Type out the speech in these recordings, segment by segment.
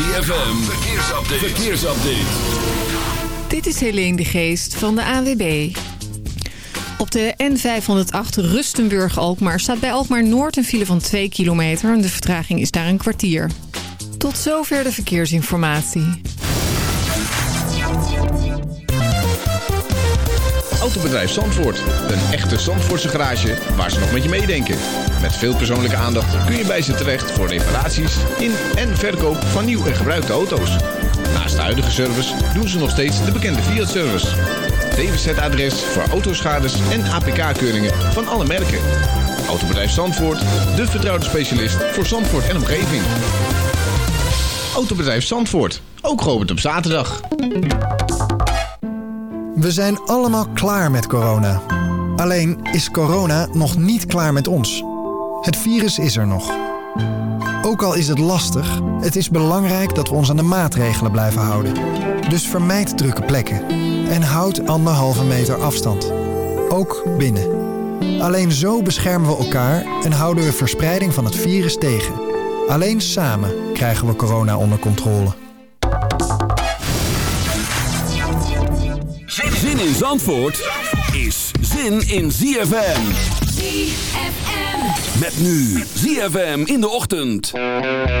ZFM, verkeersupdate. verkeersupdate. Dit is Helene de Geest van de AWB. Op de N508 Rustenburg-Alkmaar staat bij Alkmaar Noord een file van 2 kilometer... en de vertraging is daar een kwartier. Tot zover de verkeersinformatie. Autobedrijf Zandvoort. Een echte Zandvoortse garage waar ze nog met je meedenken. Met veel persoonlijke aandacht kun je bij ze terecht voor reparaties in en verkoop van nieuw en gebruikte auto's. Naast de huidige service doen ze nog steeds de bekende Fiat-service. DWZ-adres voor autoschades en APK-keuringen van alle merken. Autobedrijf Zandvoort, de vertrouwde specialist voor Zandvoort en omgeving. Autobedrijf Zandvoort, ook geopend op zaterdag. We zijn allemaal klaar met corona. Alleen is corona nog niet klaar met ons. Het virus is er nog. Ook al is het lastig, het is belangrijk dat we ons aan de maatregelen blijven houden. Dus vermijd drukke plekken en houd anderhalve meter afstand. Ook binnen. Alleen zo beschermen we elkaar en houden we verspreiding van het virus tegen. Alleen samen krijgen we corona onder controle. Zin in Zandvoort is zin in ZFM. Met nu ZFM in de ochtend. Talk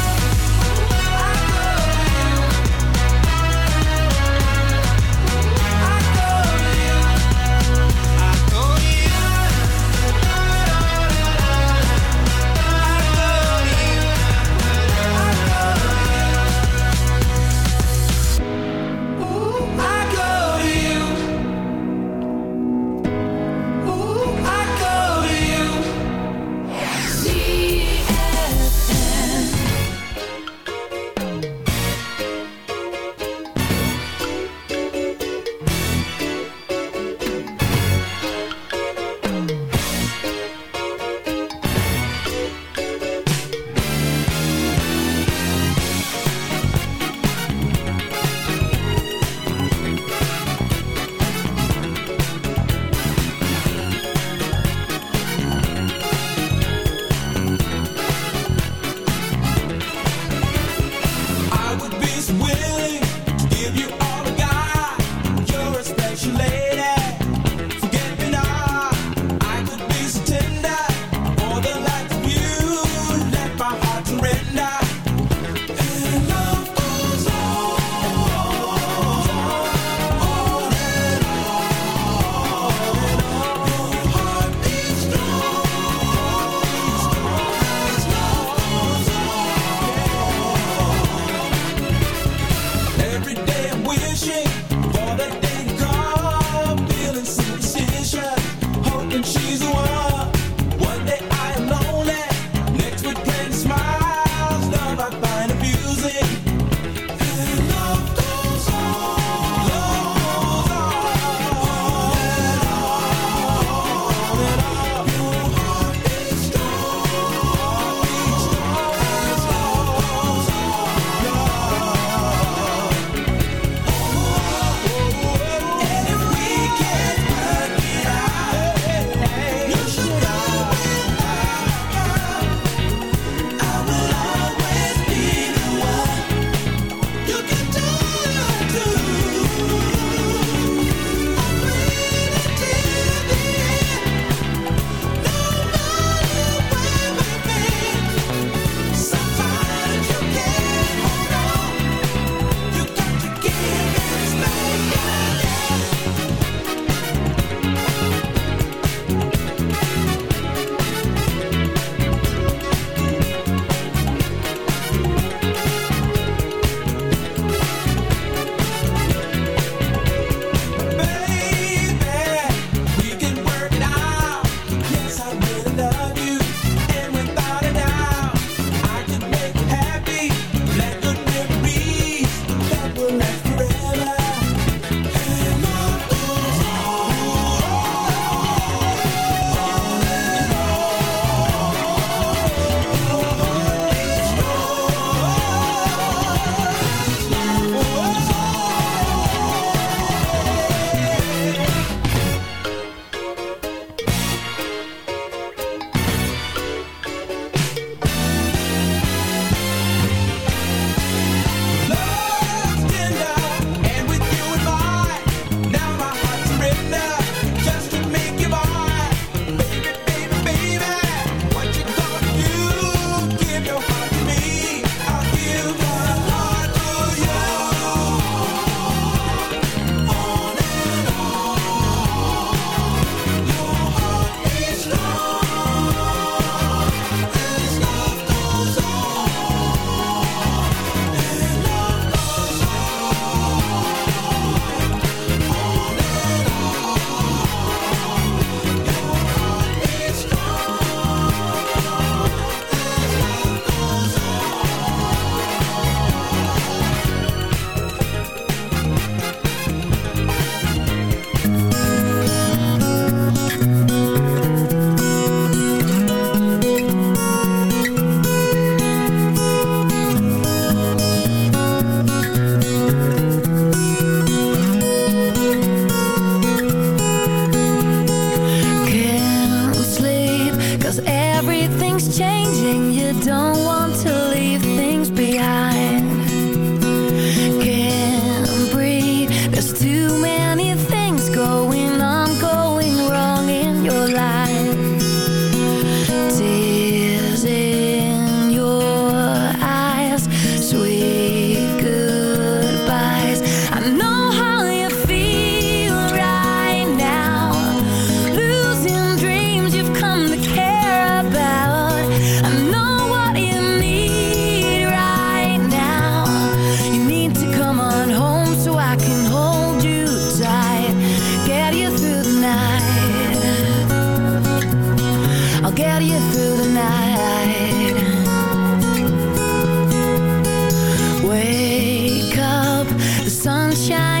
The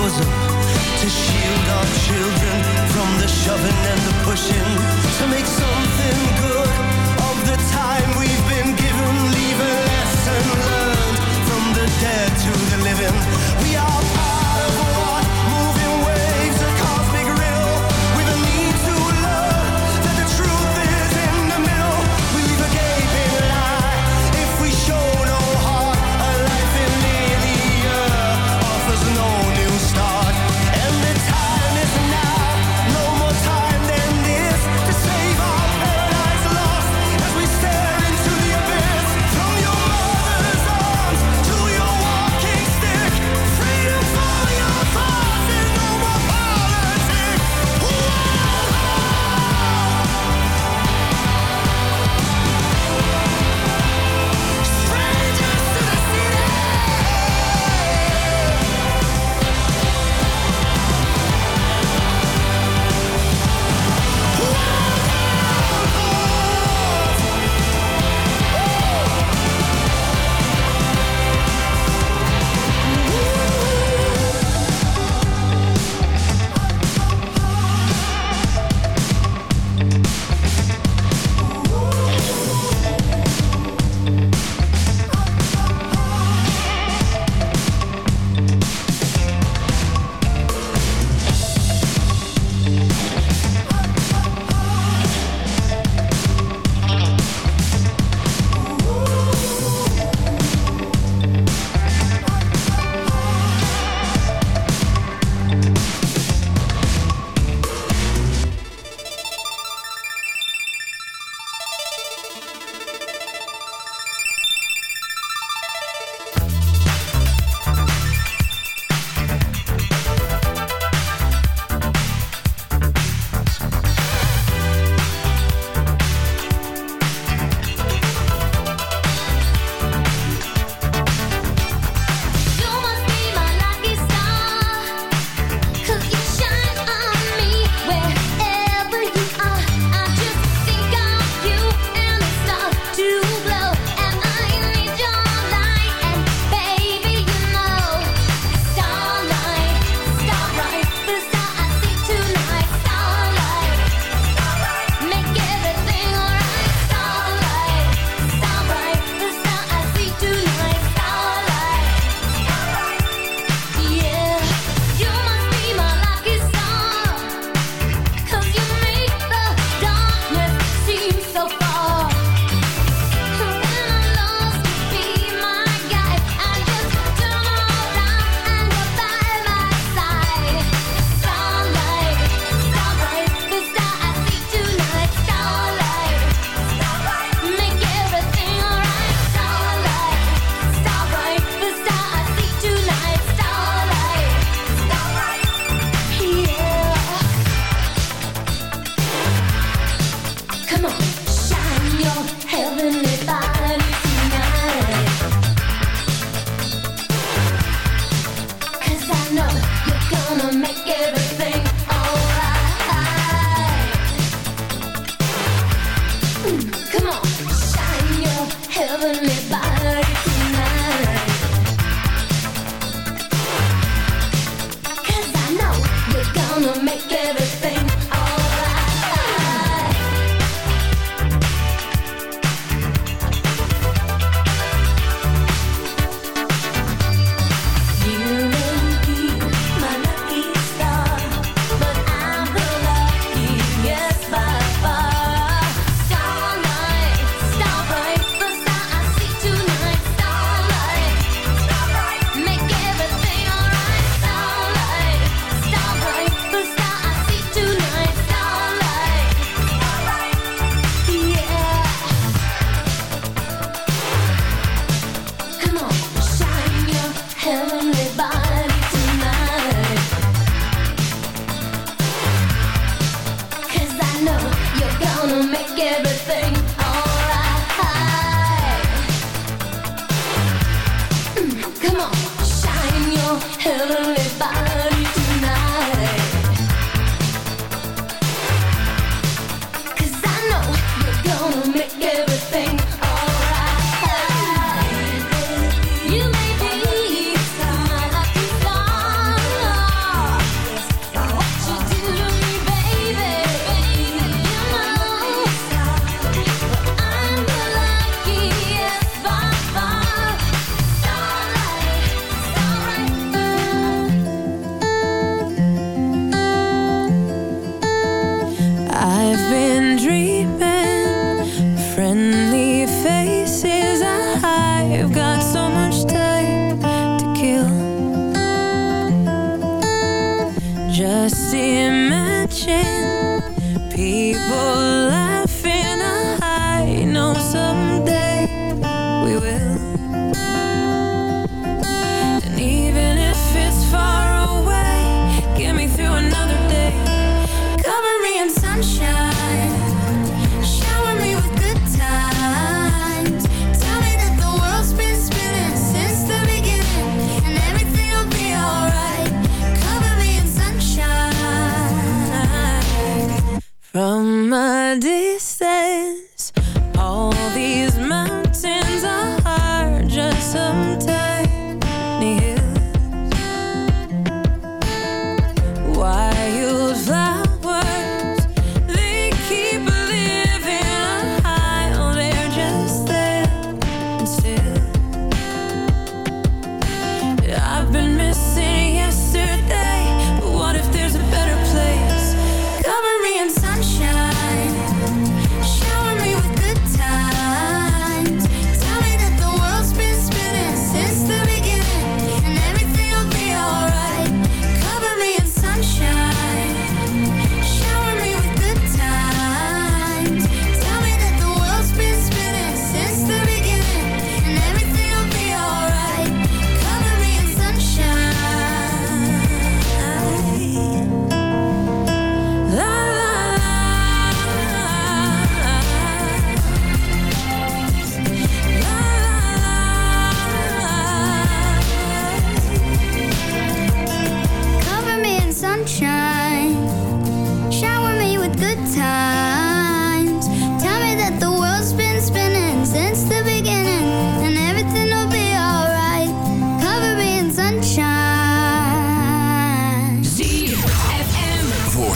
bosom To shield our children from the shoving and the pushing To make something good of the time we've been given Leave a lesson learned from the dead to the living.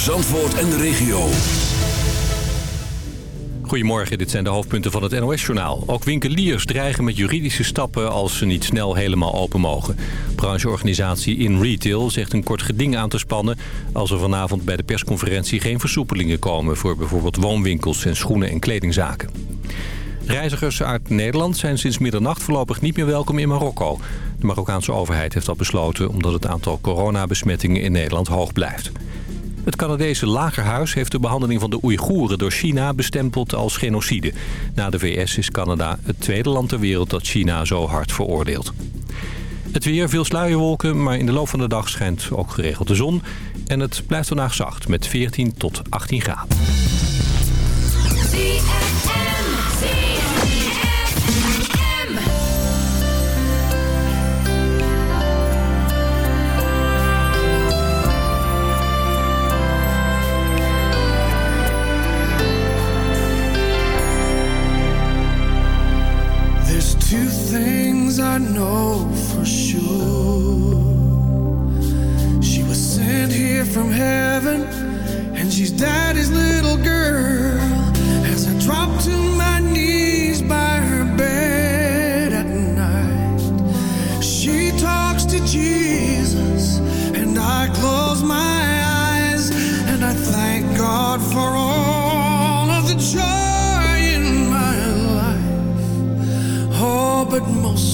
Zandvoort en de regio. Goedemorgen, dit zijn de hoofdpunten van het NOS-journaal. Ook winkeliers dreigen met juridische stappen als ze niet snel helemaal open mogen. Brancheorganisatie In Retail zegt een kort geding aan te spannen... als er vanavond bij de persconferentie geen versoepelingen komen... voor bijvoorbeeld woonwinkels en schoenen- en kledingzaken. Reizigers uit Nederland zijn sinds middernacht voorlopig niet meer welkom in Marokko. De Marokkaanse overheid heeft dat besloten omdat het aantal coronabesmettingen in Nederland hoog blijft. Het Canadese lagerhuis heeft de behandeling van de Oeigoeren door China bestempeld als genocide. Na de VS is Canada het tweede land ter wereld dat China zo hard veroordeelt. Het weer, veel sluierwolken, maar in de loop van de dag schijnt ook geregeld de zon. En het blijft vandaag zacht met 14 tot 18 graden. I know for sure. She was sent here from heaven, and she's daddy's little girl. As I drop to my knees by her bed at night, she talks to Jesus, and I close my eyes, and I thank God for all of the joy in my life. Oh, but most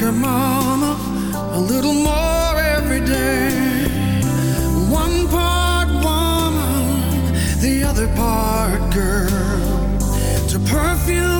Her mama a little more every day. One part woman, the other part girl. To perfume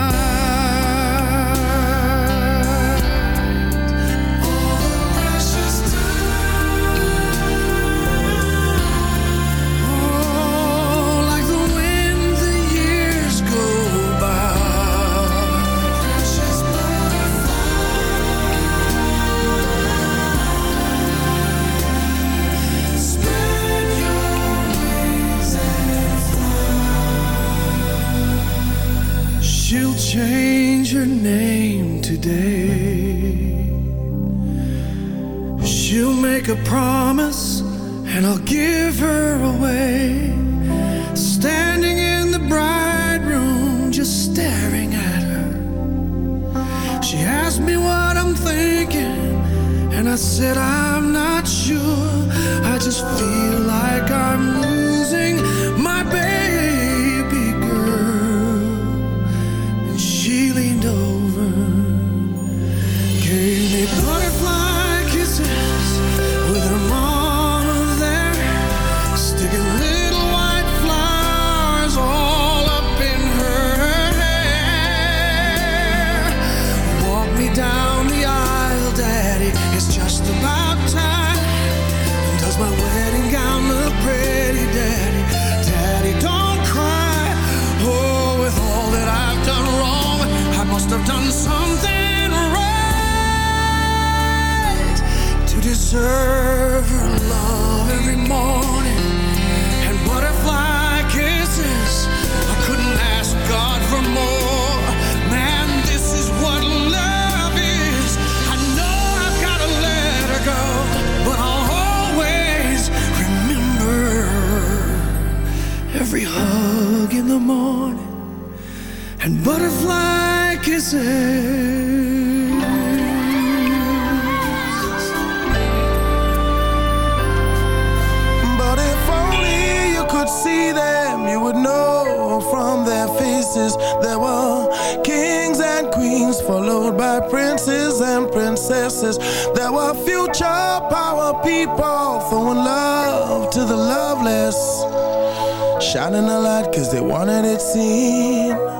The morning and butterfly kisses. But if only you could see them, you would know from their faces there were kings and queens, followed by princes and princesses. There were future power people throwing love shining a light cause they wanted it seen.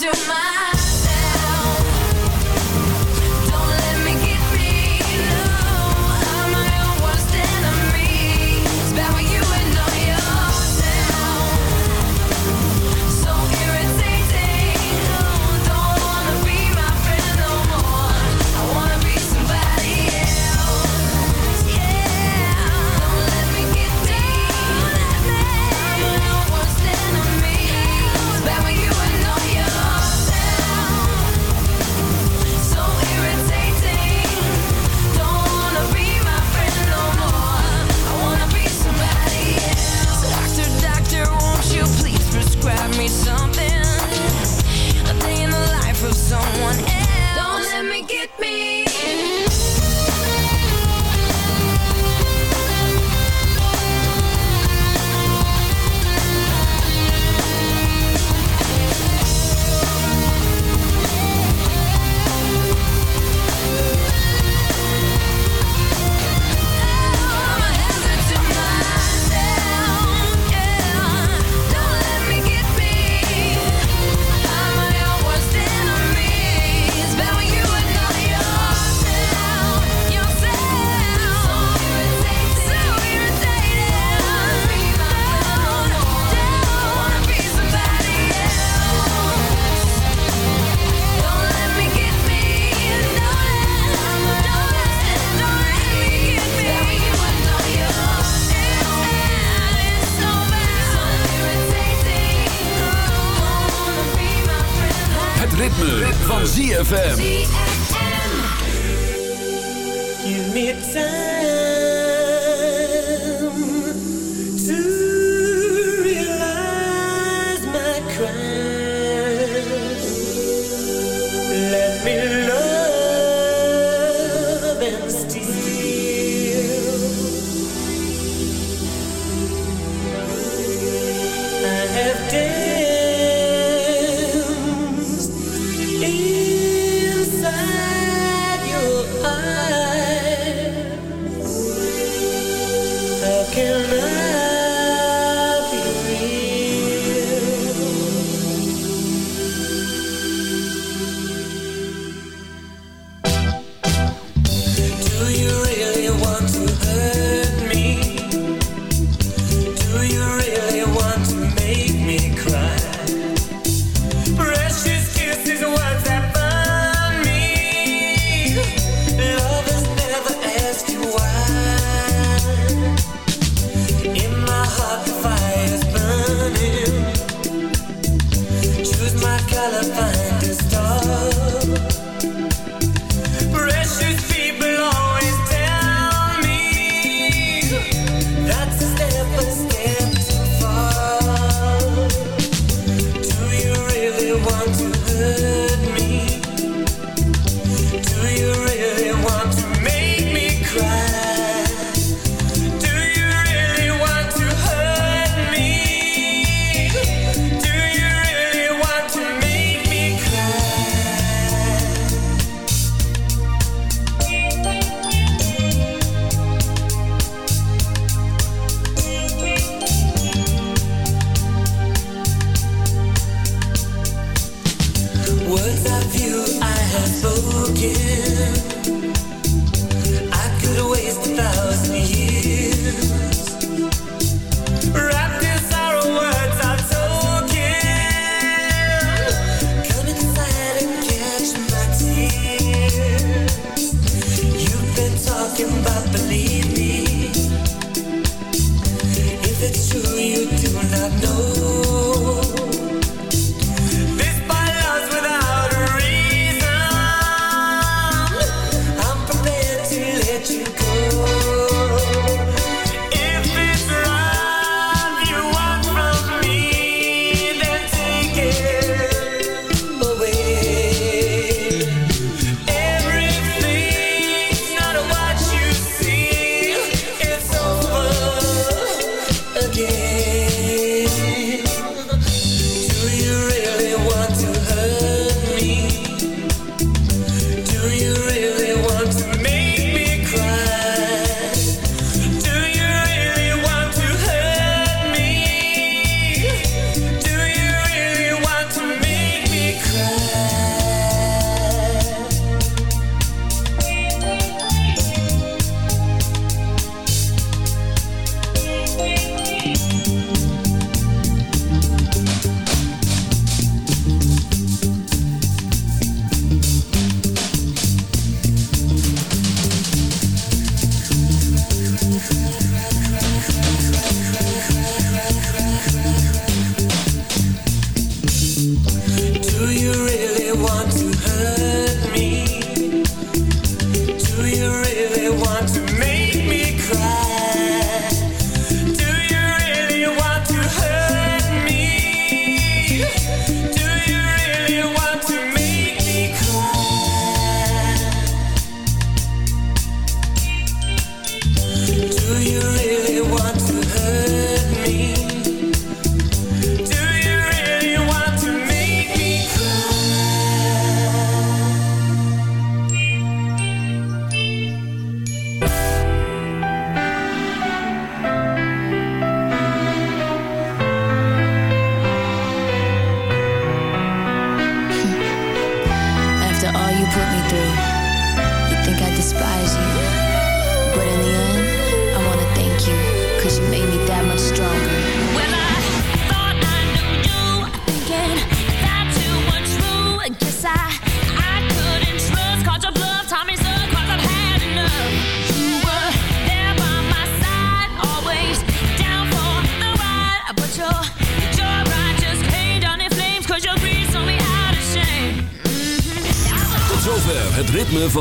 To ZFM.